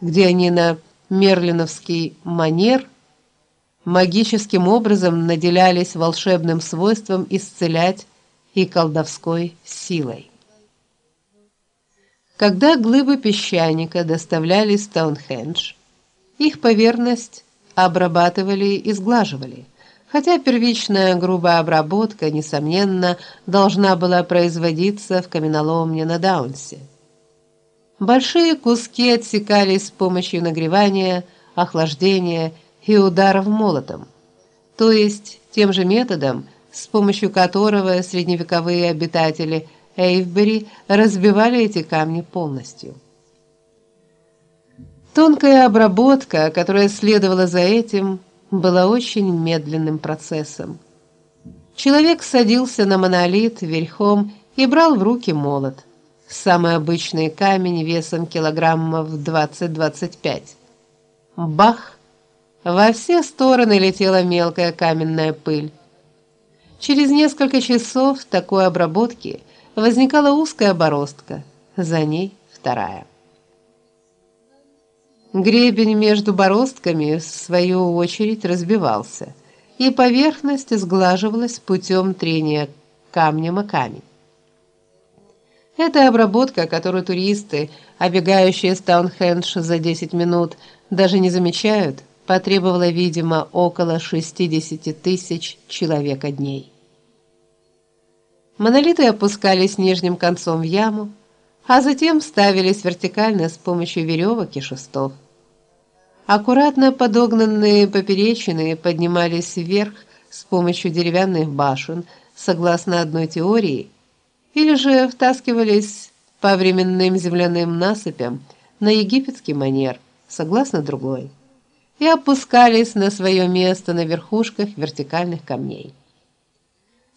где они на мерлиновский манер магическим образом наделялись волшебным свойством исцелять и колдовской силой. Когда глыбы песчаника доставляли в Стоунхендж, их поверхность обрабатывали и сглаживали, хотя первичная грубая обработка несомненно должна была производиться в каменоломне на Даунсе. Большие куски отсекались с помощью нагревания, охлаждения и ударов молотом, то есть тем же методом, с помощью которого средневековые обитатели Эйвбери разбивали эти камни полностью. Тонкая обработка, которая следовала за этим, была очень медленным процессом. Человек садился на монолит верхом и брал в руки молот самый обычный камень весом килограммов 20-25. Бах! Во все стороны летела мелкая каменная пыль. Через несколько часов такой обработки возникала узкая бороздка, за ней вторая. Гребень между бороздками в свою очередь разбивался, и поверхность сглаживалась путем трения камнем о камень. Эта обработка, которую туристы, обегающие Стоунхендж за 10 минут, даже не замечают, потребовала, видимо, около 60 тысяч человек дней. Монолиты опускались нижним концом в яму, а затем ставились вертикально с помощью веревок и шестов. Аккуратно подогнанные поперечины поднимались вверх с помощью деревянных башен, согласно одной теории – или же втаскивались по временным земляным насыпям на египетский манер, согласно другой, и опускались на свое место на верхушках вертикальных камней.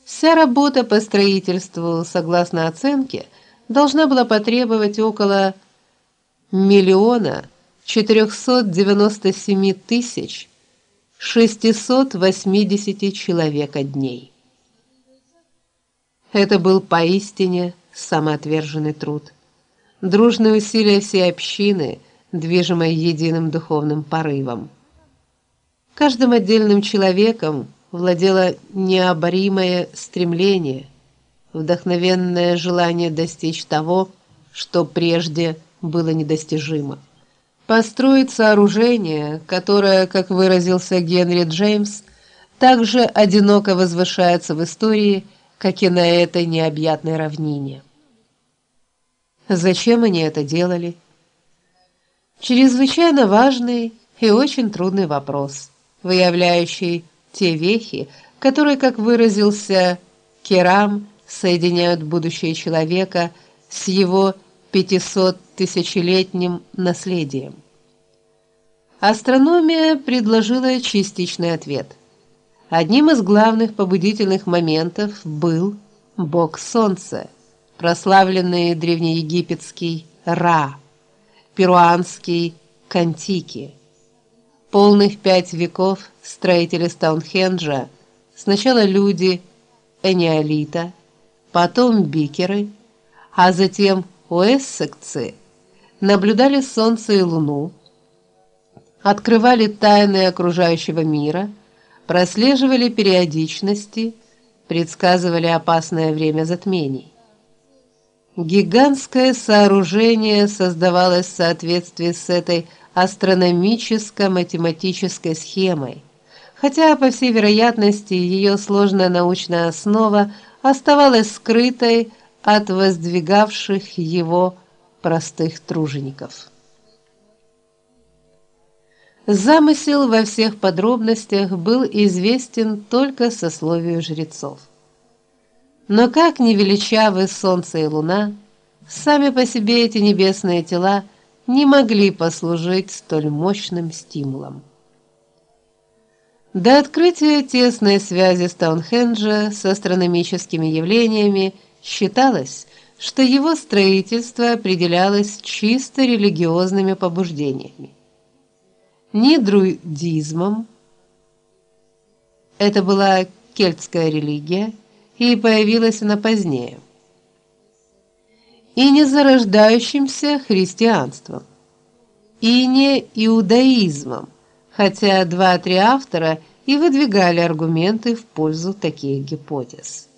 Вся работа по строительству, согласно оценке, должна была потребовать около миллиона 497 тысяч 680 человек дней. Это был поистине самоотверженный труд, дружные усилия всей общины, движимой единым духовным порывом. Каждым отдельным человеком владело необоримое стремление, вдохновенное желание достичь того, что прежде было недостижимо. Построить сооружение, которое, как выразился Генри Джеймс, также одиноко возвышается в истории – как и на этой необъятной равнине. Зачем они это делали? Чрезвычайно важный и очень трудный вопрос, выявляющий те вехи, которые, как выразился Керам, соединяют будущее человека с его 500 тысячелетним наследием. Астрономия предложила частичный ответ – Одним из главных побудительных моментов был бог солнца, прославленный древнеегипетский Ра, перуанский Кантики. Полных пять веков строители Стоунхенджа, сначала люди энеолита, потом бикеры, а затем уэссекцы, наблюдали солнце и луну, открывали тайны окружающего мира – прослеживали периодичности, предсказывали опасное время затмений. Гигантское сооружение создавалось в соответствии с этой астрономическо-математической схемой, хотя по всей вероятности ее сложная научная основа оставалась скрытой от воздвигавших его простых тружеников. Замысел во всех подробностях был известен только сословию жрецов. Но как ни величавы солнце и луна, сами по себе эти небесные тела не могли послужить столь мощным стимулом. До открытия тесной связи Стоунхенджа с астрономическими явлениями считалось, что его строительство определялось чисто религиозными побуждениями ни друидизмом. Это была кельтская религия, и появилась она позднее. И не зарождающимся христианством. и не иудаизмом, хотя два-три автора и выдвигали аргументы в пользу таких гипотез.